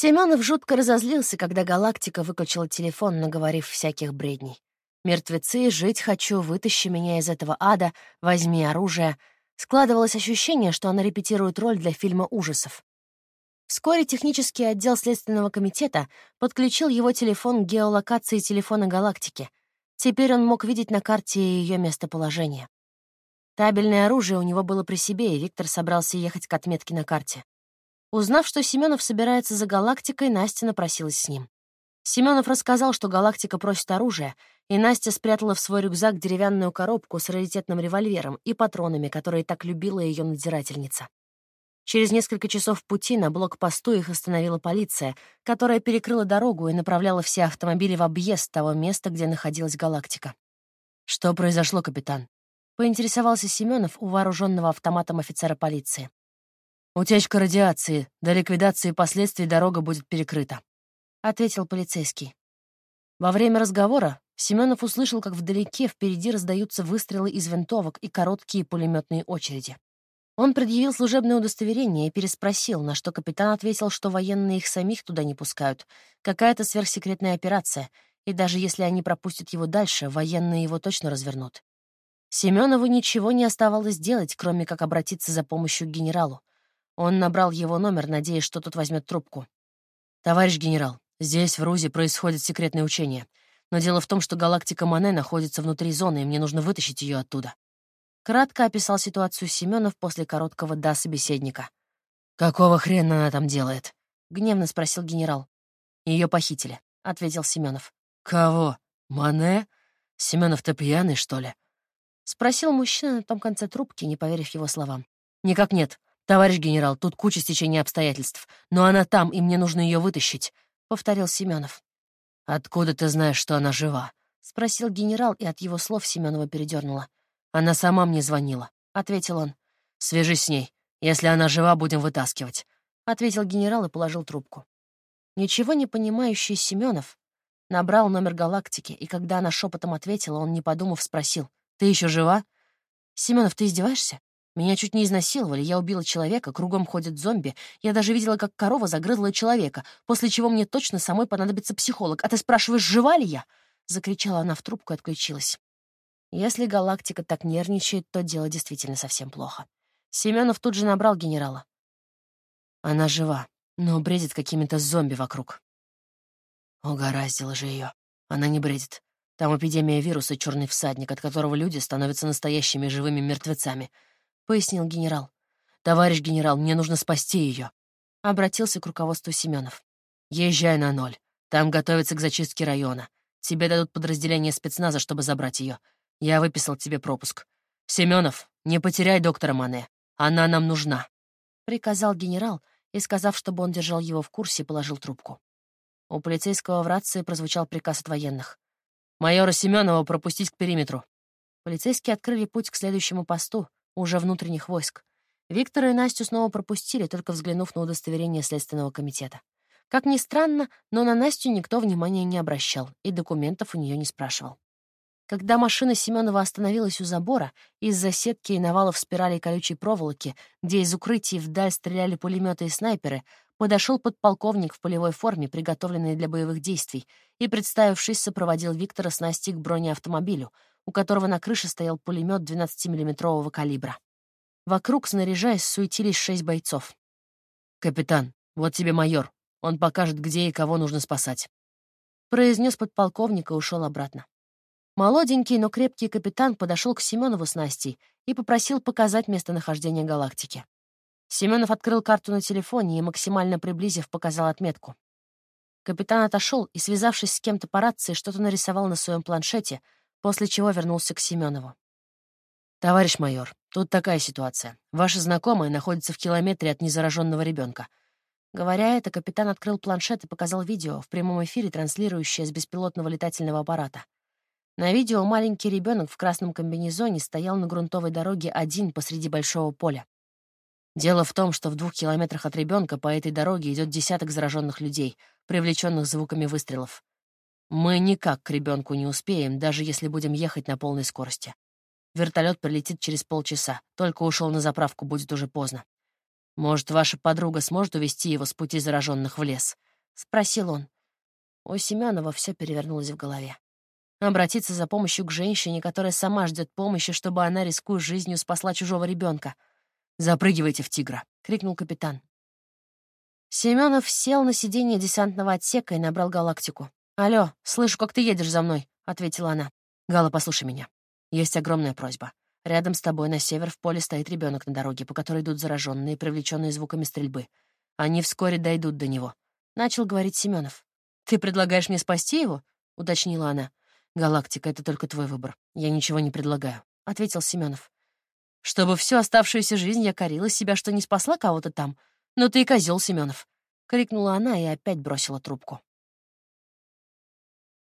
Семенов жутко разозлился, когда галактика выключила телефон, наговорив всяких бредней. «Мертвецы, жить хочу, вытащи меня из этого ада, возьми оружие». Складывалось ощущение, что она репетирует роль для фильма ужасов. Вскоре технический отдел Следственного комитета подключил его телефон к геолокации телефона галактики. Теперь он мог видеть на карте ее местоположение. Табельное оружие у него было при себе, и Виктор собрался ехать к отметке на карте. Узнав, что Семенов собирается за галактикой, Настя напросилась с ним. Семенов рассказал, что галактика просит оружия, и Настя спрятала в свой рюкзак деревянную коробку с раритетным револьвером и патронами, которые так любила ее надзирательница. Через несколько часов пути на блокпосту их остановила полиция, которая перекрыла дорогу и направляла все автомобили в объезд того места, где находилась галактика. «Что произошло, капитан?» поинтересовался Семенов у вооруженного автоматом офицера полиции. «Утечка радиации. До ликвидации последствий дорога будет перекрыта», — ответил полицейский. Во время разговора Семенов услышал, как вдалеке впереди раздаются выстрелы из винтовок и короткие пулеметные очереди. Он предъявил служебное удостоверение и переспросил, на что капитан ответил, что военные их самих туда не пускают. Какая-то сверхсекретная операция, и даже если они пропустят его дальше, военные его точно развернут. Семенову ничего не оставалось делать, кроме как обратиться за помощью к генералу. Он набрал его номер, надеясь, что тот возьмет трубку. «Товарищ генерал, здесь, в Рузе, происходит секретное учение. Но дело в том, что галактика Мане находится внутри зоны, и мне нужно вытащить ее оттуда». Кратко описал ситуацию Семенов после короткого «да» собеседника. «Какого хрена она там делает?» — гневно спросил генерал. Ее похитили», — ответил Семенов. «Кого? Мане? Семенов, ты пьяный, что ли?» — спросил мужчина на том конце трубки, не поверив его словам. «Никак нет. Товарищ генерал, тут куча стечения обстоятельств. Но она там, и мне нужно ее вытащить», — повторил Семенов. «Откуда ты знаешь, что она жива?» — спросил генерал, и от его слов Семенова передернула. «Она сама мне звонила», — ответил он. «Свяжись с ней. Если она жива, будем вытаскивать», — ответил генерал и положил трубку. Ничего не понимающий Семенов набрал номер галактики, и когда она шепотом ответила, он, не подумав, спросил. Ты еще жива? Семенов, ты издеваешься? Меня чуть не изнасиловали, я убила человека, кругом ходят зомби. Я даже видела, как корова загрызла человека, после чего мне точно самой понадобится психолог. А ты спрашиваешь, жива ли я? Закричала она в трубку и отключилась. Если галактика так нервничает, то дело действительно совсем плохо. Семенов тут же набрал генерала. Она жива, но бредит какими-то зомби вокруг. Угораздило же ее. Она не бредит. Там эпидемия вируса «Черный всадник», от которого люди становятся настоящими живыми мертвецами», — пояснил генерал. «Товарищ генерал, мне нужно спасти ее», — обратился к руководству Семенов. «Езжай на ноль. Там готовятся к зачистке района. Тебе дадут подразделение спецназа, чтобы забрать ее. Я выписал тебе пропуск. Семенов, не потеряй доктора Мане. Она нам нужна», — приказал генерал и, сказав, чтобы он держал его в курсе, положил трубку. У полицейского в рации прозвучал приказ от военных. Майора Семенова пропустить к периметру. Полицейские открыли путь к следующему посту, уже внутренних войск. Виктора и Настю снова пропустили, только взглянув на удостоверение Следственного комитета. Как ни странно, но на Настю никто внимания не обращал и документов у нее не спрашивал. Когда машина Семенова остановилась у забора, из-за сетки и навалов спирали колючей проволоки, где из укрытий вдаль стреляли пулеметы и снайперы, подошел подполковник в полевой форме, приготовленный для боевых действий, и, представившись, сопроводил Виктора с Настей к бронеавтомобилю, у которого на крыше стоял пулемет 12-миллиметрового калибра. Вокруг, снаряжаясь, суетились шесть бойцов. «Капитан, вот тебе майор. Он покажет, где и кого нужно спасать», — произнес подполковник и ушел обратно. Молоденький, но крепкий капитан подошел к Семенову с Настей и попросил показать местонахождение галактики. Семенов открыл карту на телефоне и, максимально приблизив, показал отметку. Капитан отошел и, связавшись с кем-то по рации, что-то нарисовал на своем планшете, после чего вернулся к Семенову. «Товарищ майор, тут такая ситуация. Ваша знакомая находится в километре от незараженного ребенка. Говоря это, капитан открыл планшет и показал видео, в прямом эфире транслирующее с беспилотного летательного аппарата. На видео маленький ребенок в красном комбинезоне стоял на грунтовой дороге один посреди большого поля. Дело в том, что в двух километрах от ребенка по этой дороге идет десяток зараженных людей, привлеченных звуками выстрелов. Мы никак к ребенку не успеем, даже если будем ехать на полной скорости. Вертолет прилетит через полчаса, только ушел на заправку, будет уже поздно. Может, ваша подруга сможет увести его с пути зараженных в лес? спросил он. У Семенова все перевернулось в голове. Обратиться за помощью к женщине, которая сама ждет помощи, чтобы она, рискуя жизнью, спасла чужого ребенка. «Запрыгивайте в тигра!» — крикнул капитан. Семенов сел на сиденье десантного отсека и набрал галактику. «Алло, слышу, как ты едешь за мной», — ответила она. «Гала, послушай меня. Есть огромная просьба. Рядом с тобой на север в поле стоит ребенок на дороге, по которой идут зараженные, привлеченные звуками стрельбы. Они вскоре дойдут до него», — начал говорить Семенов. «Ты предлагаешь мне спасти его?» — уточнила она. «Галактика — это только твой выбор. Я ничего не предлагаю», — ответил Семенов. «Чтобы всю оставшуюся жизнь я корила себя, что не спасла кого-то там. Но ты и козел, Семенов!» — крикнула она и опять бросила трубку.